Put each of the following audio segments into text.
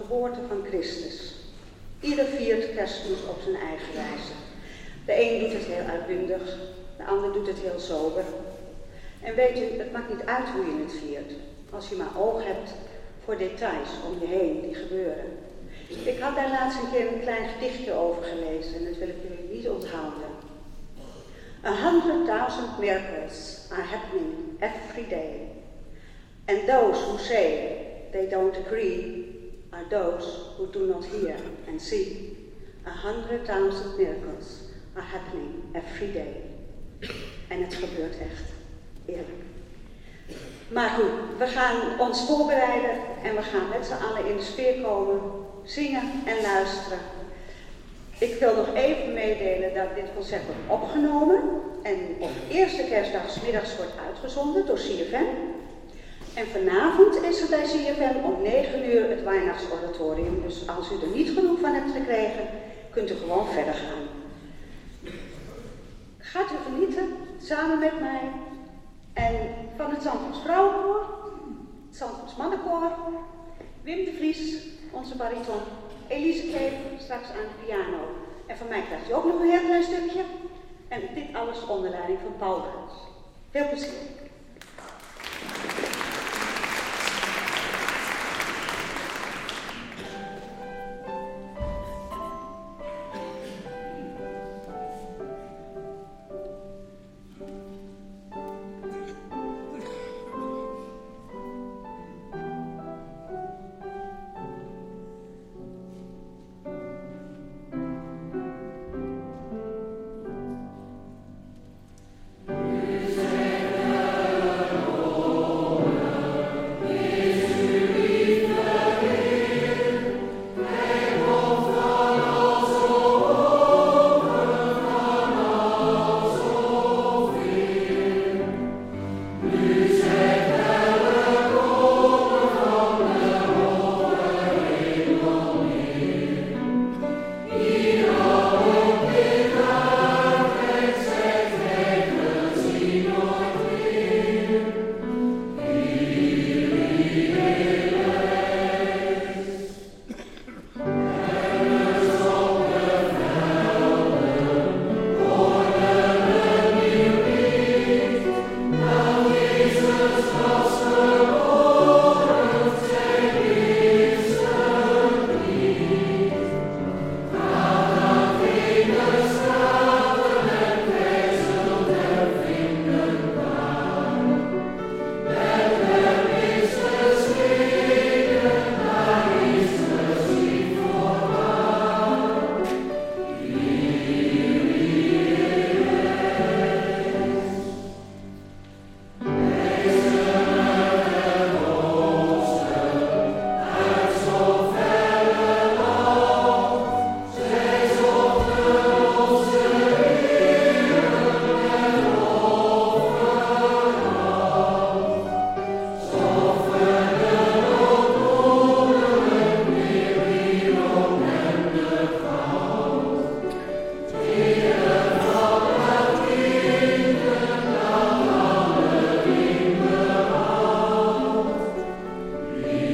geboorte van Christus. Ieder viert kerstmis op zijn eigen wijze. De een doet het heel uitbundig, de ander doet het heel sober. En weet u, het maakt niet uit hoe je het viert, als je maar oog hebt voor details om je heen die gebeuren. Ik had daar laatst een keer een klein gedichtje over gelezen en dat wil ik jullie niet onthouden. A hundred thousand miracles are happening every day. And those who say they don't agree are those who do not hear and see. A hundred thousand miracles are happening every day. En het gebeurt echt. Eerlijk. Maar goed, we gaan ons voorbereiden en we gaan met z'n allen in de sfeer komen, zingen en luisteren. Ik wil nog even meedelen dat dit concert wordt opgenomen en op eerste kerstdag middags wordt uitgezonden door CFM. En vanavond is er bij CFM om 9 uur het Weihnachtsoratorium. Dus als u er niet genoeg van hebt gekregen, kunt u gewoon verder gaan. Gaat u genieten samen met mij en van het Zandvoorts Vrouwenkoor, het Zandvoorts Mannenkoor, Wim de Vries, onze bariton, Elise Kleef straks aan de piano. En van mij krijgt u ook nog een heel klein stukje. En dit alles onder leiding van Paul. Veel plezier.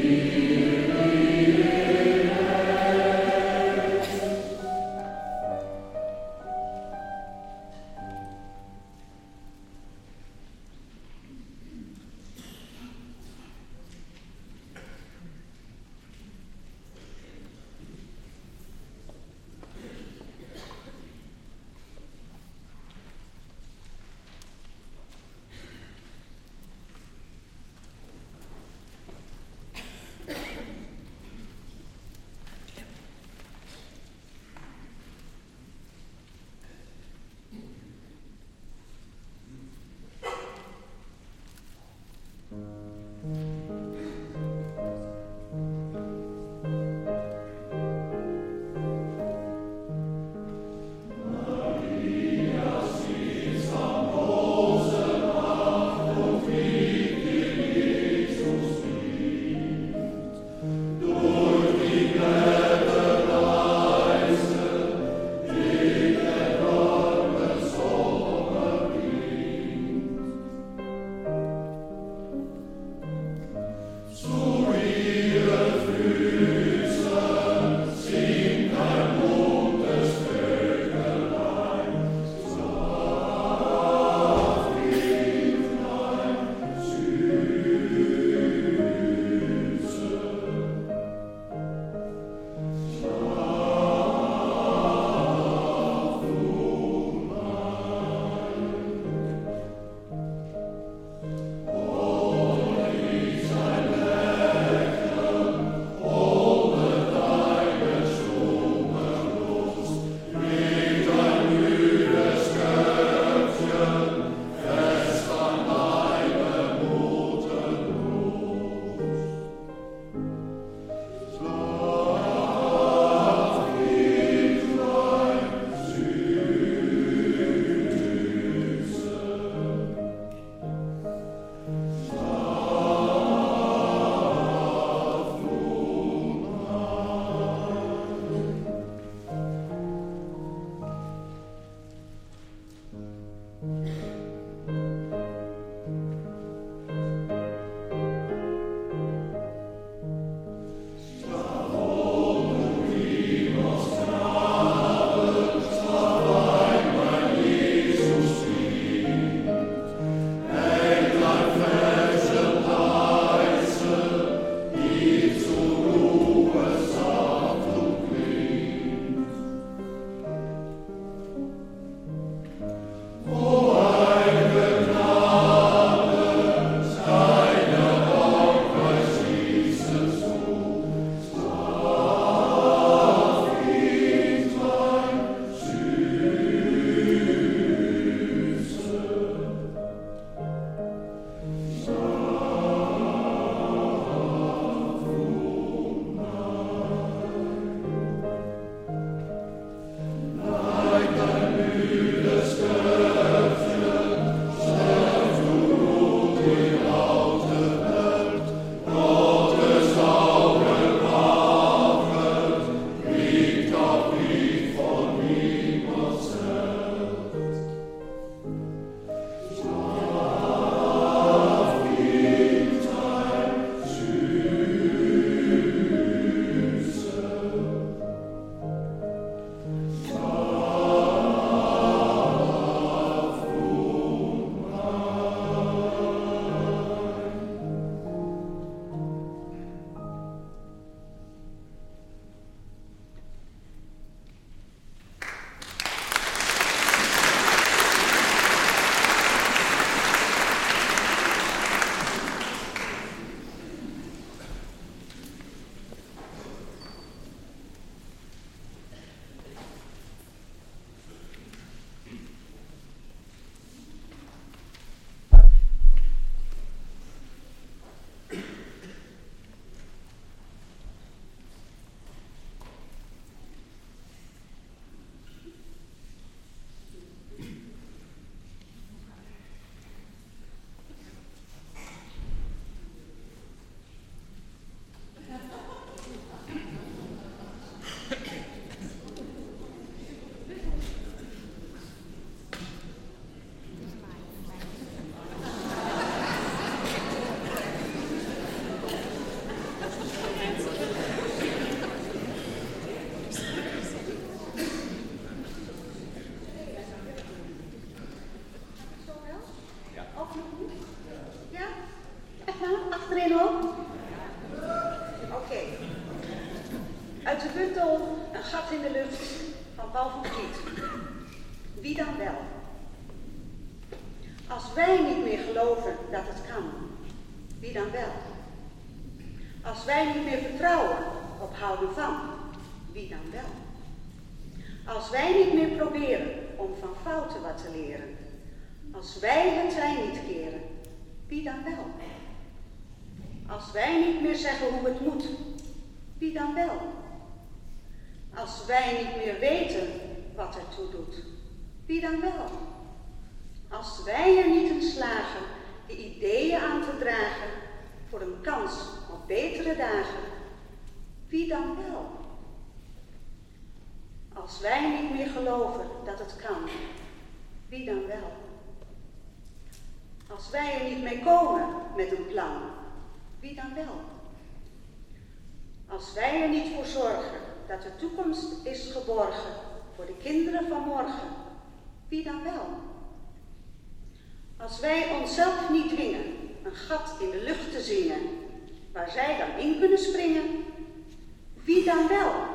You. wij er niet voor zorgen dat de toekomst is geborgen voor de kinderen van morgen, wie dan wel? Als wij onszelf niet dwingen een gat in de lucht te zingen, waar zij dan in kunnen springen, wie dan wel?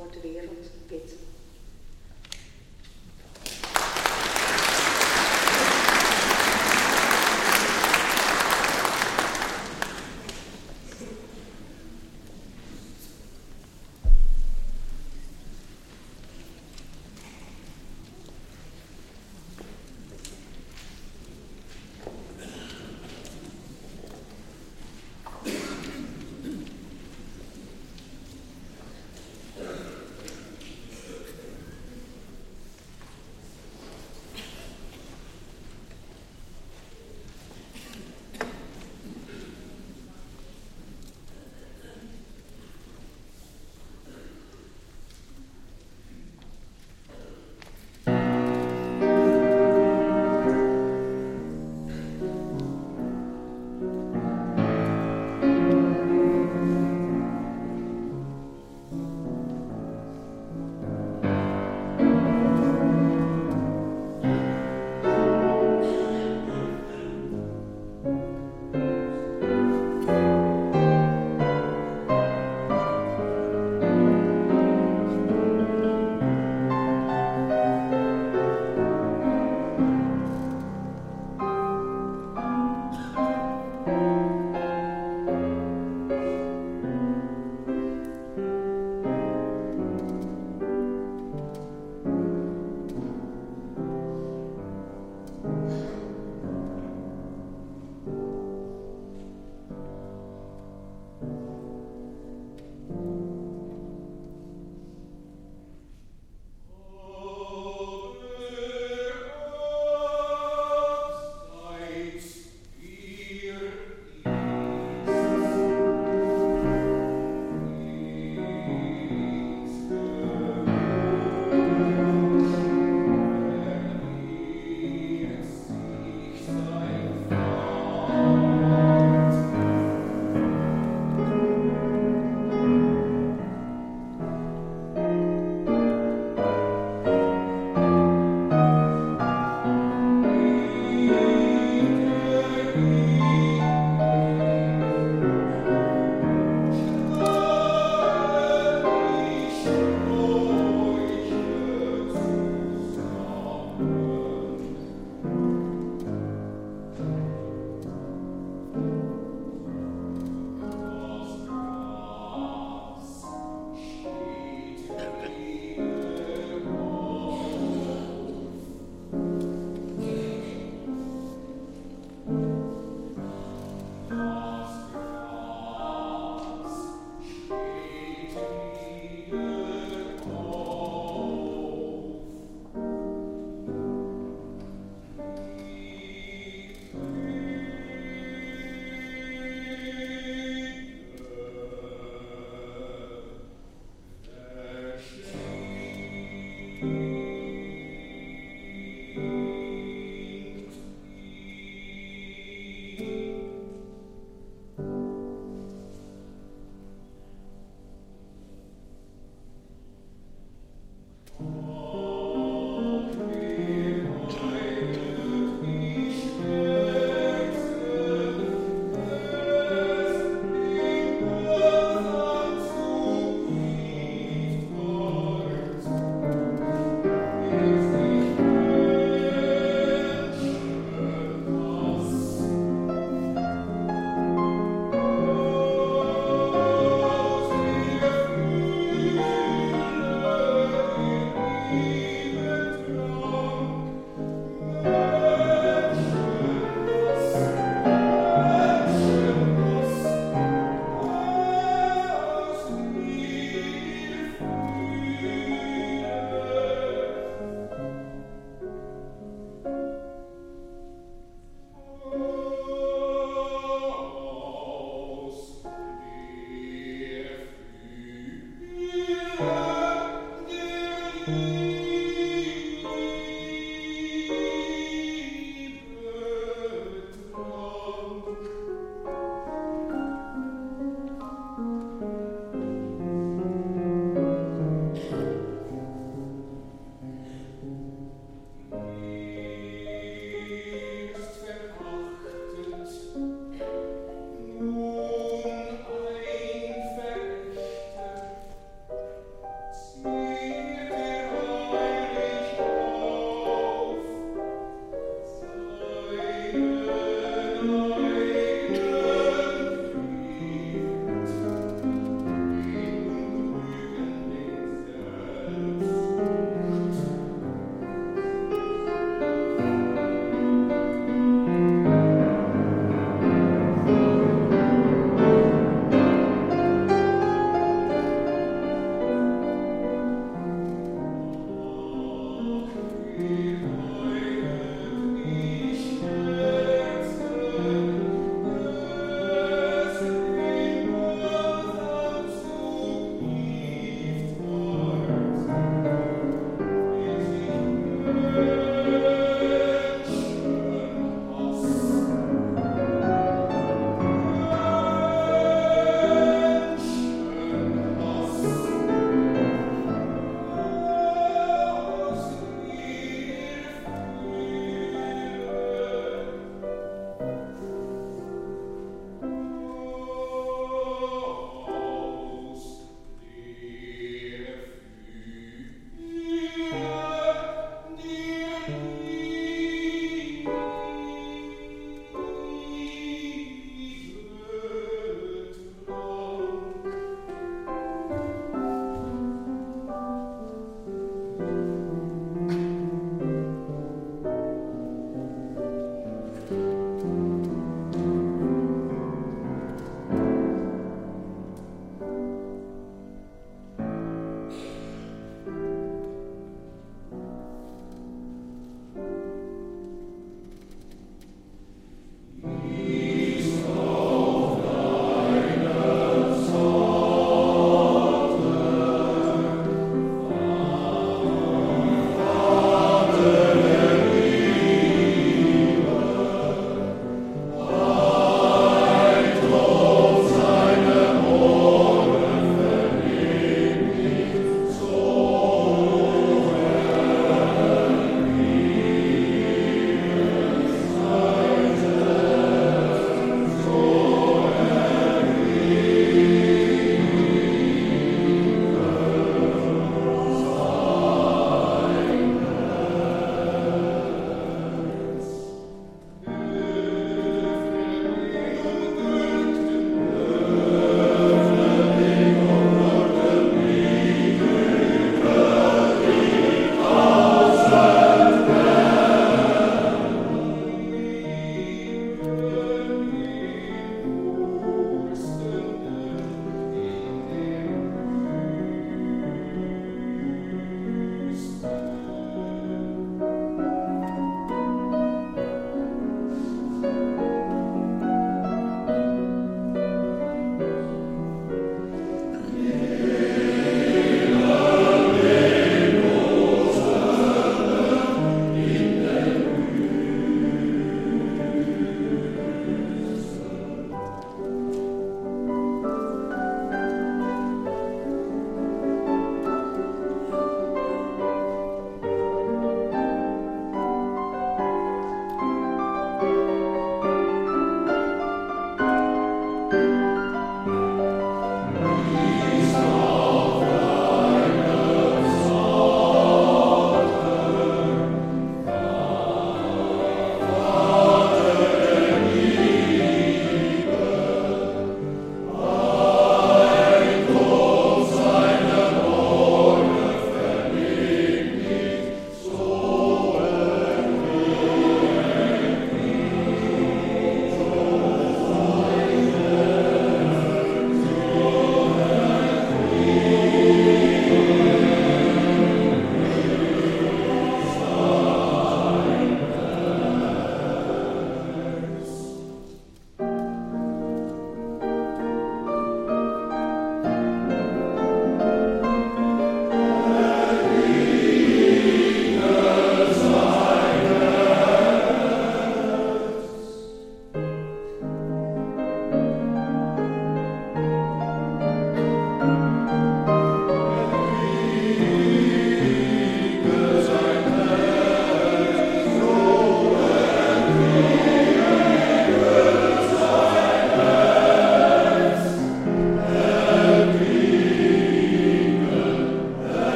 Wordt de wereld wit.